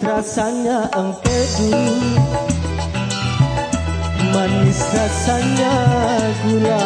rasanya empedu Manis rasanya gula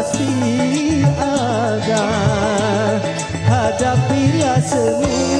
pasti ada. Hadapilah semua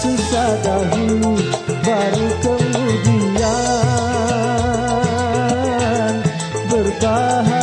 Susah-susah dahulu Baru kemudian Berbahagia